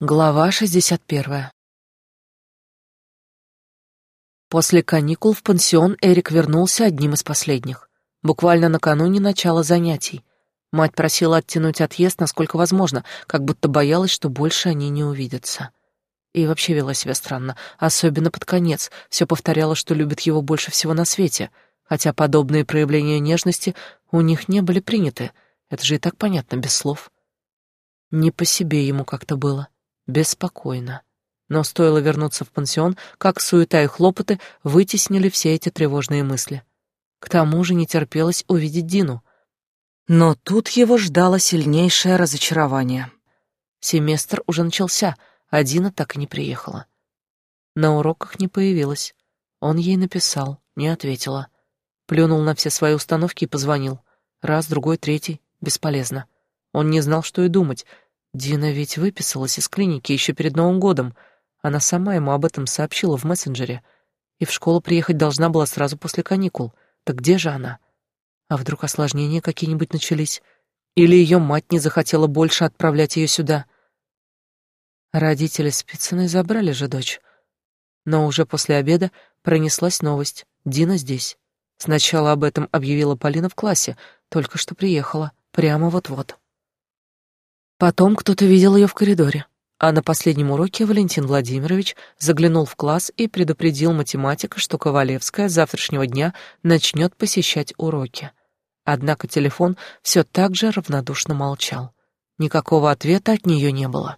Глава 61. После каникул в пансион Эрик вернулся одним из последних. Буквально накануне начала занятий. Мать просила оттянуть отъезд насколько возможно, как будто боялась, что больше они не увидятся. И вообще вела себя странно, особенно под конец. Все повторяла, что любит его больше всего на свете, хотя подобные проявления нежности у них не были приняты. Это же и так понятно, без слов. Не по себе ему как-то было беспокойно. Но стоило вернуться в пансион, как суета и хлопоты вытеснили все эти тревожные мысли. К тому же не терпелось увидеть Дину. Но тут его ждало сильнейшее разочарование. Семестр уже начался, а Дина так и не приехала. На уроках не появилась. Он ей написал, не ответила. Плюнул на все свои установки и позвонил. Раз, другой, третий. Бесполезно. Он не знал, что и думать — Дина ведь выписалась из клиники еще перед Новым годом. Она сама ему об этом сообщила в мессенджере. И в школу приехать должна была сразу после каникул. Так где же она? А вдруг осложнения какие-нибудь начались? Или ее мать не захотела больше отправлять ее сюда? Родители Спицыной забрали же дочь. Но уже после обеда пронеслась новость. Дина здесь. Сначала об этом объявила Полина в классе, только что приехала, прямо вот-вот. Потом кто-то видел ее в коридоре, а на последнем уроке Валентин Владимирович заглянул в класс и предупредил математика, что Ковалевская с завтрашнего дня начнет посещать уроки. Однако телефон все так же равнодушно молчал. Никакого ответа от нее не было.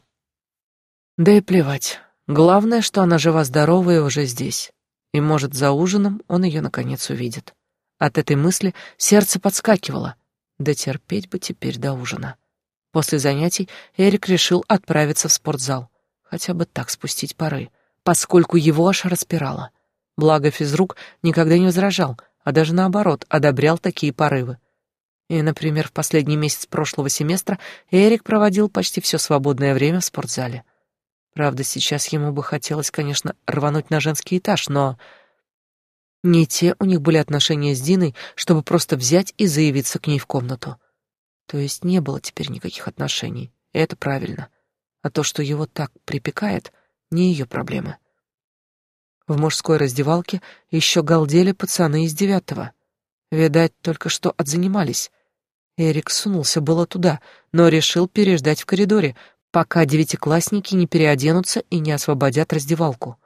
Да и плевать. Главное, что она жива-здорова и уже здесь. И, может, за ужином он ее наконец увидит. От этой мысли сердце подскакивало. Да терпеть бы теперь до ужина. После занятий Эрик решил отправиться в спортзал, хотя бы так спустить пары, поскольку его аж распирало. Благо физрук никогда не возражал, а даже наоборот, одобрял такие порывы. И, например, в последний месяц прошлого семестра Эрик проводил почти все свободное время в спортзале. Правда, сейчас ему бы хотелось, конечно, рвануть на женский этаж, но не те у них были отношения с Диной, чтобы просто взять и заявиться к ней в комнату. То есть не было теперь никаких отношений, и это правильно. А то, что его так припекает, не ее проблемы. В мужской раздевалке еще галдели пацаны из девятого. Видать, только что отзанимались. Эрик сунулся было туда, но решил переждать в коридоре, пока девятиклассники не переоденутся и не освободят раздевалку.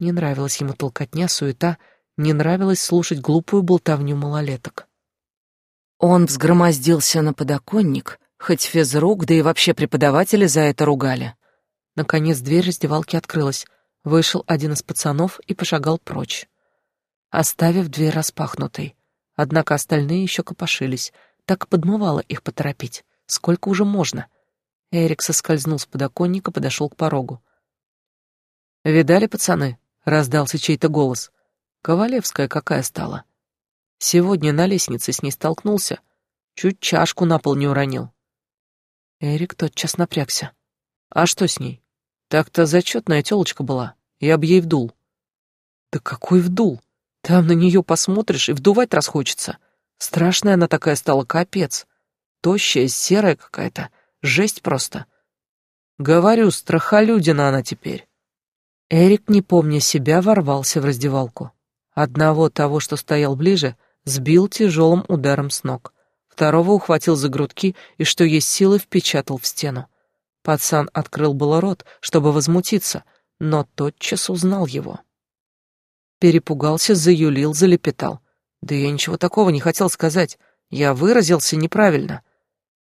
Не нравилась ему толкотня, суета, не нравилось слушать глупую болтовню малолеток. Он взгромоздился на подоконник, хоть физрук, да и вообще преподаватели за это ругали. Наконец дверь раздевалки открылась. Вышел один из пацанов и пошагал прочь, оставив дверь распахнутой. Однако остальные еще копошились, так подмывало их поторопить. Сколько уже можно? Эрик соскользнул с подоконника, подошел к порогу. «Видали, пацаны?» — раздался чей-то голос. «Ковалевская какая стала?» Сегодня на лестнице с ней столкнулся, чуть чашку на пол не уронил. Эрик тотчас напрягся. А что с ней? Так-то зачетная тёлочка была, я б ей вдул. Да какой вдул? Там на нее посмотришь и вдувать расхочется. Страшная она такая стала, капец. Тощая, серая какая-то, жесть просто. Говорю, страхолюдина она теперь. Эрик, не помня себя, ворвался в раздевалку. Одного того, что стоял ближе, сбил тяжелым ударом с ног. Второго ухватил за грудки и, что есть силы, впечатал в стену. Пацан открыл было рот, чтобы возмутиться, но тотчас узнал его. Перепугался, заюлил, залепетал. Да я ничего такого не хотел сказать. Я выразился неправильно.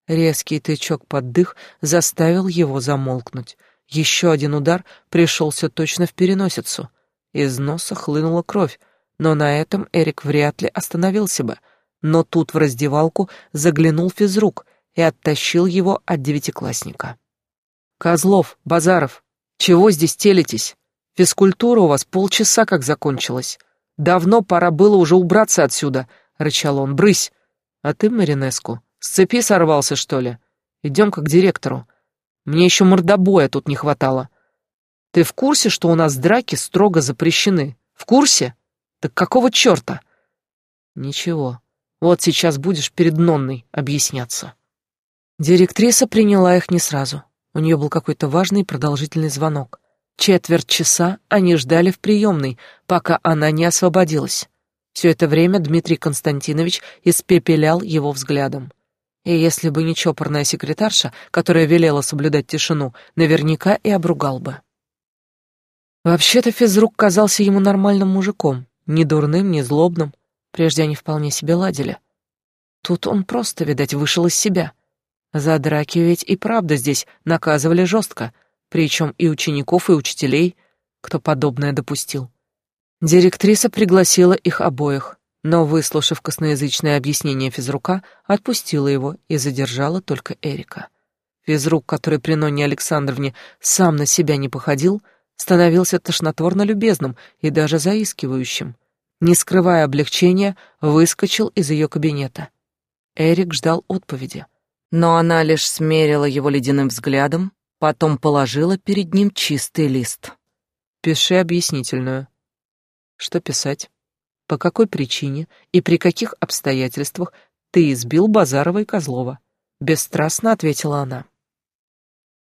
Резкий тычок под дых заставил его замолкнуть. Еще один удар пришелся точно в переносицу. Из носа хлынула кровь, но на этом Эрик вряд ли остановился бы. Но тут в раздевалку заглянул физрук и оттащил его от девятиклассника. «Козлов, Базаров, чего здесь телитесь? Физкультура у вас полчаса как закончилась. Давно пора было уже убраться отсюда», — рычал он. «Брысь! А ты, Маринеску, с цепи сорвался, что ли? Идем-ка к директору. Мне еще мордобоя тут не хватало. Ты в курсе, что у нас драки строго запрещены? В курсе?» Так какого черта? Ничего. Вот сейчас будешь перед Нонной объясняться. Директриса приняла их не сразу. У нее был какой-то важный продолжительный звонок. Четверть часа они ждали в приемной, пока она не освободилась. Все это время Дмитрий Константинович испепелял его взглядом. И если бы не чопорная секретарша, которая велела соблюдать тишину, наверняка и обругал бы. Вообще-то физрук казался ему нормальным мужиком, ни дурным, ни злобным. Прежде они вполне себе ладили. Тут он просто, видать, вышел из себя. За драки ведь и правда здесь наказывали жестко, причем и учеников, и учителей, кто подобное допустил. Директриса пригласила их обоих, но, выслушав косноязычное объяснение физрука, отпустила его и задержала только Эрика. Физрук, который при Ноне Александровне сам на себя не походил, становился тошнотворно любезным и даже заискивающим. Не скрывая облегчения, выскочил из ее кабинета. Эрик ждал отповеди, но она лишь смерила его ледяным взглядом, потом положила перед ним чистый лист. «Пиши объяснительную», что писать? По какой причине и при каких обстоятельствах ты избил Базарова и Козлова? Бесстрастно ответила она.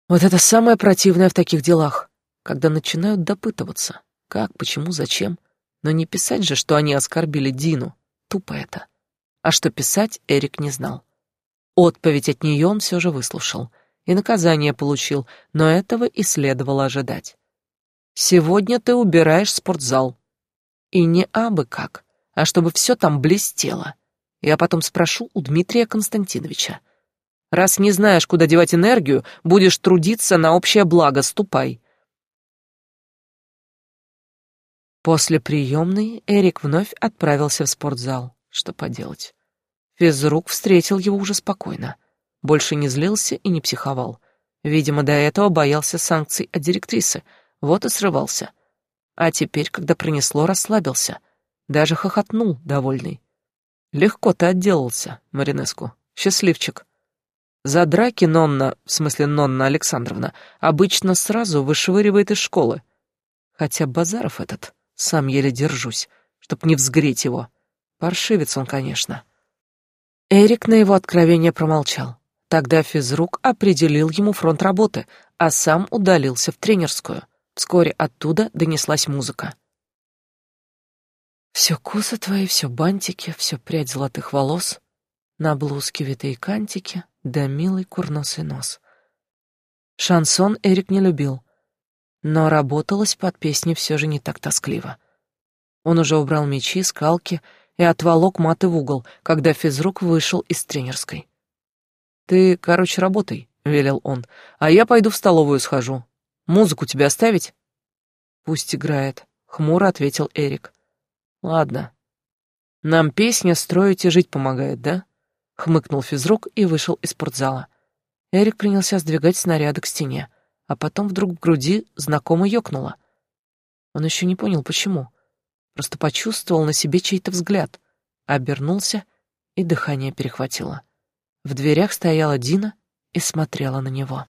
Вот это самое противное в таких делах, когда начинают допытываться. Как, почему, зачем? Но не писать же, что они оскорбили Дину. Тупо это. А что писать, Эрик не знал. Отповедь от нее он все же выслушал. И наказание получил, но этого и следовало ожидать. «Сегодня ты убираешь спортзал», и не абы как, а чтобы все там блестело. Я потом спрошу у Дмитрия Константиновича. Раз не знаешь, куда девать энергию, будешь трудиться на общее благо, ступай. После приемной Эрик вновь отправился в спортзал. Что поделать? Физрук встретил его уже спокойно. Больше не злился и не психовал. Видимо, до этого боялся санкций от директрисы, вот и срывался — а теперь, когда пронесло, расслабился. Даже хохотнул, довольный. Легко ты отделался, Маринеску. Счастливчик. За драки Нонна, в смысле Нонна Александровна, обычно сразу вышвыривает из школы. Хотя Базаров этот, сам еле держусь, чтоб не взгреть его. Паршивец он, конечно. Эрик на его откровение промолчал. Тогда физрук определил ему фронт работы, а сам удалился в тренерскую. Вскоре оттуда донеслась музыка. Все косы твои, все бантики, все прядь золотых волос, на блузке витые кантики, да милый курносый нос. Шансон Эрик не любил, но работалось под песни все же не так тоскливо. Он уже убрал мечи, скалки и отволок маты в угол, когда физрук вышел из тренерской. «Ты, короче, работай», — велел он, — «а я пойду в столовую схожу. Музыку тебе оставить?» «Пусть играет», — хмуро ответил Эрик. «Ладно. Нам песня строить и жить помогает, да?» — хмыкнул физрук и вышел из спортзала. Эрик принялся сдвигать снаряды к стене, а потом вдруг в груди знакомо ёкнуло. Он еще не понял, почему. Просто почувствовал на себе чей-то взгляд, обернулся, и дыхание перехватило. В дверях стояла Дина и смотрела на него.